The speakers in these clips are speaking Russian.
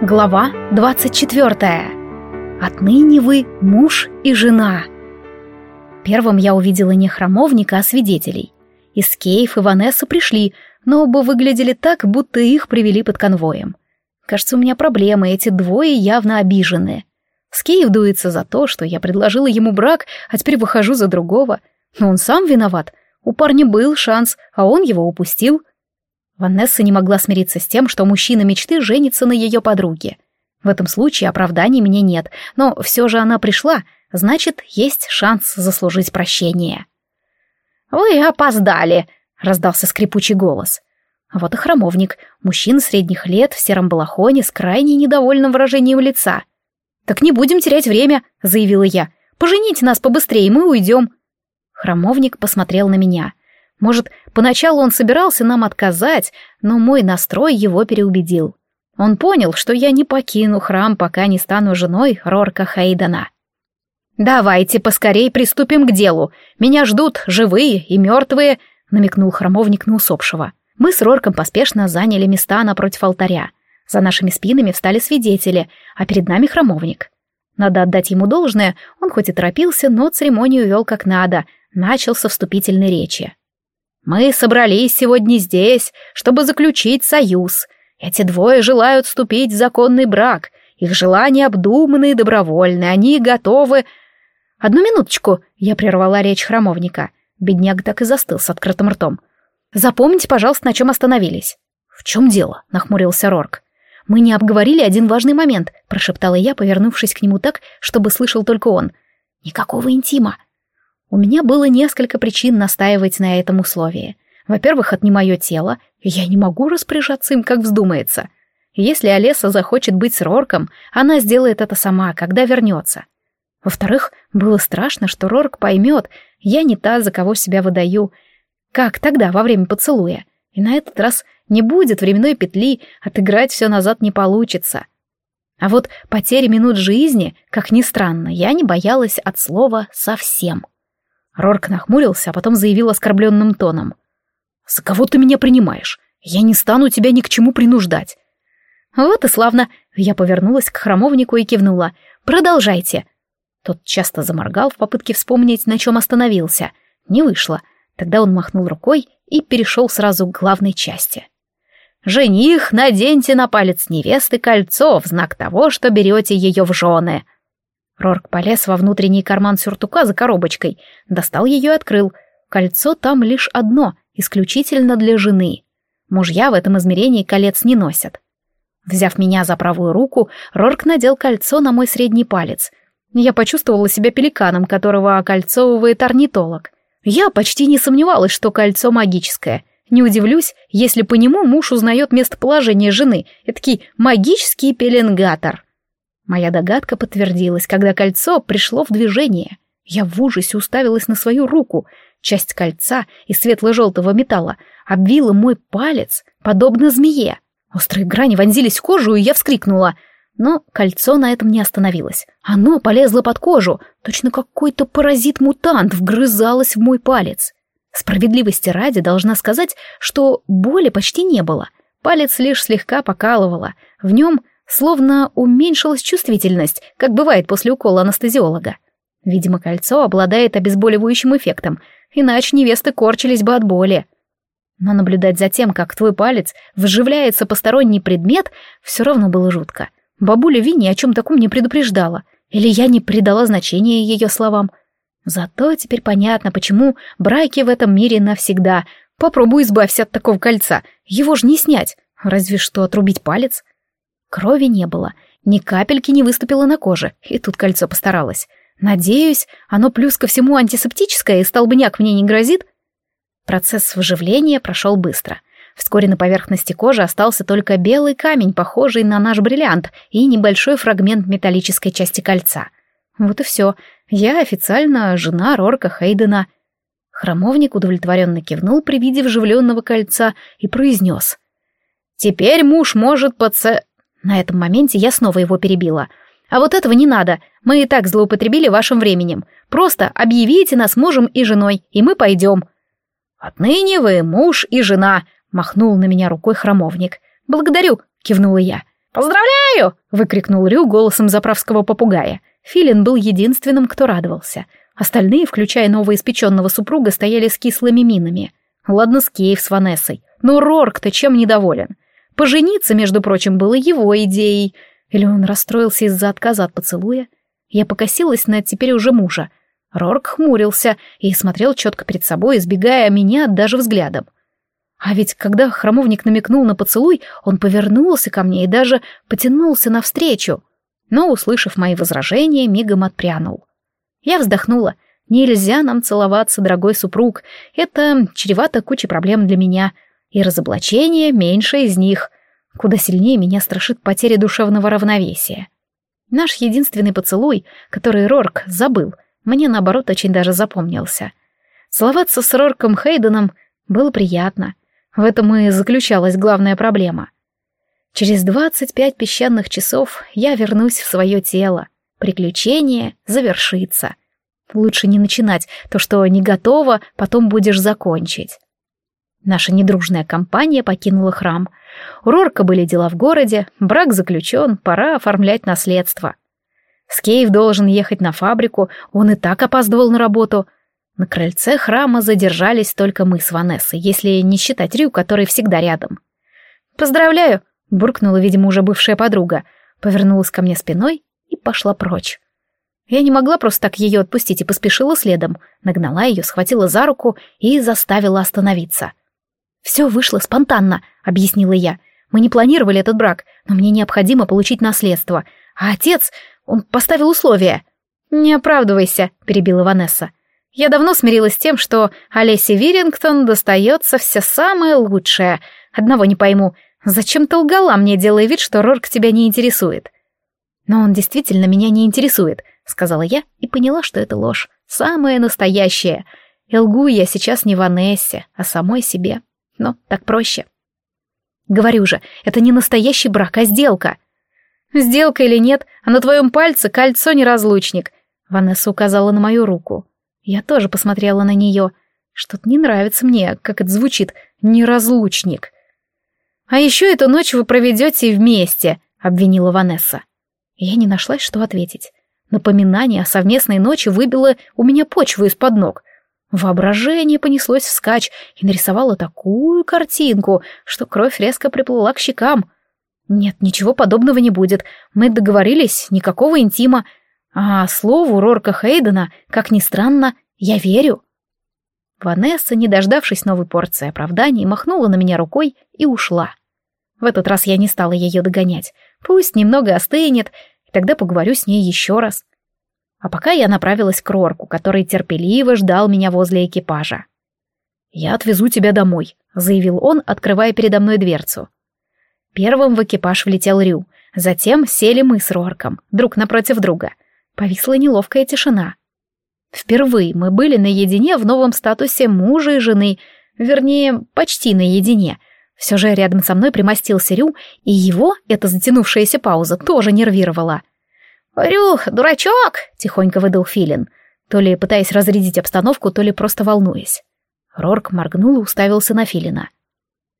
Глава 24. Отныне вы муж и жена. Первым я увидела не храмовника, а свидетелей. Из Кейф и Ванесса пришли, но оба выглядели так, будто их привели под конвоем. Кажется, у меня проблемы, эти двое явно обижены. Скейв дуется за то, что я предложила ему брак, а теперь выхожу за другого. Но он сам виноват. У парня был шанс, а он его упустил. Ванесса не могла смириться с тем, что мужчина мечты женится на ее подруге. В этом случае оправданий мне нет, но все же она пришла, значит, есть шанс заслужить прощение. «Вы опоздали!» — раздался скрипучий голос. Вот и храмовник, мужчина средних лет в сером балахоне с крайне недовольным выражением лица. «Так не будем терять время», — заявила я. «Пожените нас побыстрее, мы уйдем». Храмовник посмотрел на меня. Может, поначалу он собирался нам отказать, но мой настрой его переубедил. Он понял, что я не покину храм, пока не стану женой Рорка Хейдена. «Давайте поскорей приступим к делу. Меня ждут живые и мертвые», — намекнул храмовник на усопшего. Мы с Рорком поспешно заняли места напротив алтаря. За нашими спинами встали свидетели, а перед нами храмовник. Надо отдать ему должное, он хоть и торопился, но церемонию вел как надо, начал со вступительной речи. Мы собрались сегодня здесь, чтобы заключить союз. Эти двое желают вступить в законный брак. Их желания обдуманные и добровольные. Они готовы... Одну минуточку, я прервала речь храмовника. Бедняк так и застыл с открытым ртом. Запомните, пожалуйста, на чем остановились. В чем дело? нахмурился Рорк. Мы не обговорили один важный момент, прошептала я, повернувшись к нему так, чтобы слышал только он. Никакого интима. У меня было несколько причин настаивать на этом условии. Во-первых, это не мое тело, и я не могу распоряжаться им, как вздумается. Если Олеса захочет быть с Рорком, она сделает это сама, когда вернется. Во-вторых, было страшно, что Рорк поймет, я не та, за кого себя выдаю, как тогда, во время поцелуя. И на этот раз не будет временной петли, отыграть все назад не получится. А вот потери минут жизни, как ни странно, я не боялась от слова совсем. Рорк нахмурился, а потом заявил оскорбленным тоном. «За кого ты меня принимаешь? Я не стану тебя ни к чему принуждать». «Вот и славно!» Я повернулась к храмовнику и кивнула. «Продолжайте!» Тот часто заморгал в попытке вспомнить, на чем остановился. Не вышло. Тогда он махнул рукой и перешел сразу к главной части. «Жених, наденьте на палец невесты кольцо в знак того, что берете ее в жены!» Рорк полез во внутренний карман сюртука за коробочкой, достал ее и открыл. Кольцо там лишь одно, исключительно для жены. Мужья в этом измерении колец не носят. Взяв меня за правую руку, Рорк надел кольцо на мой средний палец. Я почувствовала себя пеликаном, которого окольцовывает орнитолог. Я почти не сомневалась, что кольцо магическое. Не удивлюсь, если по нему муж узнает местоположение жены, этакий магический пеленгатор. Моя догадка подтвердилась, когда кольцо пришло в движение. Я в ужасе уставилась на свою руку. Часть кольца из светло-желтого металла обвила мой палец, подобно змее. Острые грани вонзились в кожу, и я вскрикнула. Но кольцо на этом не остановилось. Оно полезло под кожу, точно какой-то паразит-мутант вгрызалось в мой палец. Справедливости ради должна сказать, что боли почти не было. Палец лишь слегка покалывало. В нем Словно уменьшилась чувствительность, как бывает после укола анестезиолога. Видимо, кольцо обладает обезболивающим эффектом, иначе невесты корчились бы от боли. Но наблюдать за тем, как твой палец вживляется посторонний предмет, все равно было жутко. Бабуля Винни о чем таком не предупреждала. Или я не придала значения ее словам. Зато теперь понятно, почему браки в этом мире навсегда. Попробуй избавься от такого кольца. Его же не снять. Разве что отрубить палец. Крови не было, ни капельки не выступило на коже, и тут кольцо постаралось. Надеюсь, оно плюс ко всему антисептическое, и столбняк мне не грозит? Процесс выживления прошел быстро. Вскоре на поверхности кожи остался только белый камень, похожий на наш бриллиант, и небольшой фрагмент металлической части кольца. Вот и все. Я официально жена Рорка Хейдена. Храмовник удовлетворенно кивнул при виде вживленного кольца и произнес. «Теперь муж может подсе...» На этом моменте я снова его перебила. «А вот этого не надо. Мы и так злоупотребили вашим временем. Просто объявите нас мужем и женой, и мы пойдем». «Отныне вы муж и жена», — махнул на меня рукой храмовник. «Благодарю», — кивнула я. «Поздравляю!» — выкрикнул Рю голосом заправского попугая. Филин был единственным, кто радовался. Остальные, включая новоиспеченного супруга, стояли с кислыми минами. Ладно, с Кейв с Ванессой. Но Рорк-то чем недоволен? Пожениться, между прочим, было его идеей. Или он расстроился из-за отказа от поцелуя? Я покосилась на теперь уже мужа. Рорк хмурился и смотрел четко перед собой, избегая меня даже взглядом. А ведь когда храмовник намекнул на поцелуй, он повернулся ко мне и даже потянулся навстречу. Но, услышав мои возражения, мигом отпрянул. Я вздохнула. Нельзя нам целоваться, дорогой супруг. Это чревато кучей проблем для меня. И разоблачение меньше из них. Куда сильнее меня страшит потеря душевного равновесия. Наш единственный поцелуй, который Рорк забыл, мне, наоборот, очень даже запомнился. Целоваться с Рорком Хейденом было приятно. В этом и заключалась главная проблема. Через двадцать пять песчаных часов я вернусь в свое тело. Приключение завершится. Лучше не начинать то, что не готово, потом будешь закончить. Наша недружная компания покинула храм. У Рорка были дела в городе, брак заключен, пора оформлять наследство. Скейв должен ехать на фабрику, он и так опаздывал на работу. На крыльце храма задержались только мы с Ванессой, если не считать Рю, который всегда рядом. «Поздравляю!» — буркнула, видимо, уже бывшая подруга, повернулась ко мне спиной и пошла прочь. Я не могла просто так ее отпустить и поспешила следом, нагнала ее, схватила за руку и заставила остановиться. «Все вышло спонтанно», — объяснила я. «Мы не планировали этот брак, но мне необходимо получить наследство. А отец, он поставил условия». «Не оправдывайся», — перебила Ванесса. «Я давно смирилась с тем, что Олесе Вирингтон достается все самое лучшее. Одного не пойму, зачем ты лгала мне, делая вид, что Рорк тебя не интересует?» «Но он действительно меня не интересует», — сказала я и поняла, что это ложь. Самая настоящая. И лгу я сейчас не Ванессе, а самой себе но так проще. Говорю же, это не настоящий брак, а сделка. Сделка или нет, а на твоем пальце кольцо неразлучник. Ванесса указала на мою руку. Я тоже посмотрела на нее. Что-то не нравится мне, как это звучит, неразлучник. А еще эту ночь вы проведете вместе, обвинила Ванесса. Я не нашлась, что ответить. Напоминание о совместной ночи выбило у меня почву из-под ног. Воображение понеслось вскачь и нарисовало такую картинку, что кровь резко приплыла к щекам. Нет, ничего подобного не будет. Мы договорились, никакого интима. А слову Рорка Хейдена, как ни странно, я верю. Ванесса, не дождавшись новой порции оправданий, махнула на меня рукой и ушла. В этот раз я не стала ее догонять. Пусть немного остынет, тогда поговорю с ней еще раз. А пока я направилась к Рорку, который терпеливо ждал меня возле экипажа. «Я отвезу тебя домой», — заявил он, открывая передо мной дверцу. Первым в экипаж влетел Рю, затем сели мы с Рорком, друг напротив друга. Повисла неловкая тишина. Впервые мы были наедине в новом статусе мужа и жены, вернее, почти наедине. Все же рядом со мной примостился Рю, и его эта затянувшаяся пауза тоже нервировала. «Рюх, дурачок!» — тихонько выдал Филин, то ли пытаясь разрядить обстановку, то ли просто волнуясь. Рорк моргнул и уставился на Филина.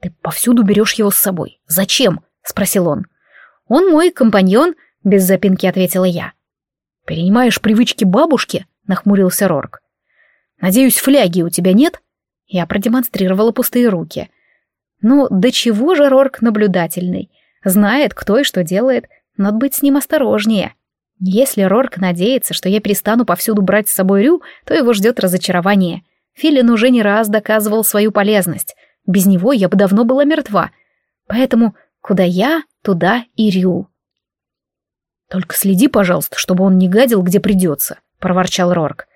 «Ты повсюду берешь его с собой. Зачем?» — спросил он. «Он мой компаньон», — без запинки ответила я. «Перенимаешь привычки бабушки?» — нахмурился Рорк. «Надеюсь, фляги у тебя нет?» Я продемонстрировала пустые руки. «Ну, до чего же Рорк наблюдательный? Знает, кто и что делает. Надо быть с ним осторожнее». Если Рорк надеется, что я перестану повсюду брать с собой Рю, то его ждет разочарование. Филин уже не раз доказывал свою полезность. Без него я бы давно была мертва. Поэтому куда я, туда и Рю. «Только следи, пожалуйста, чтобы он не гадил, где придется», — проворчал Рорк.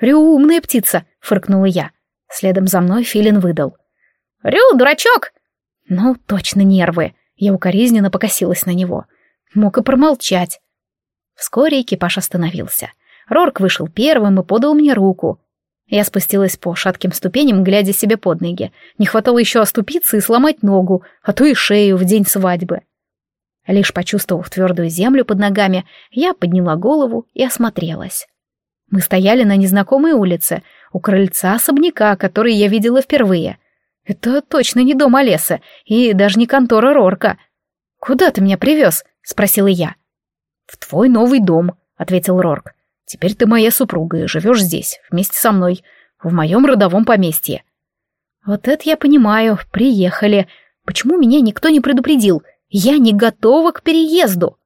«Рю умная птица», — фыркнула я. Следом за мной Филин выдал. «Рю, дурачок!» «Ну, точно нервы». Я укоризненно покосилась на него. Мог и промолчать. Вскоре экипаж остановился. Рорк вышел первым и подал мне руку. Я спустилась по шатким ступеням, глядя себе под ноги. Не хватало еще оступиться и сломать ногу, а то и шею в день свадьбы. Лишь почувствовав твердую землю под ногами, я подняла голову и осмотрелась. Мы стояли на незнакомой улице, у крыльца особняка, который я видела впервые. Это точно не дом Олеса и даже не контора Рорка. «Куда ты меня привез?» — спросила я. «В твой новый дом», — ответил Рорк. «Теперь ты моя супруга и живешь здесь, вместе со мной, в моем родовом поместье». «Вот это я понимаю, приехали. Почему меня никто не предупредил? Я не готова к переезду».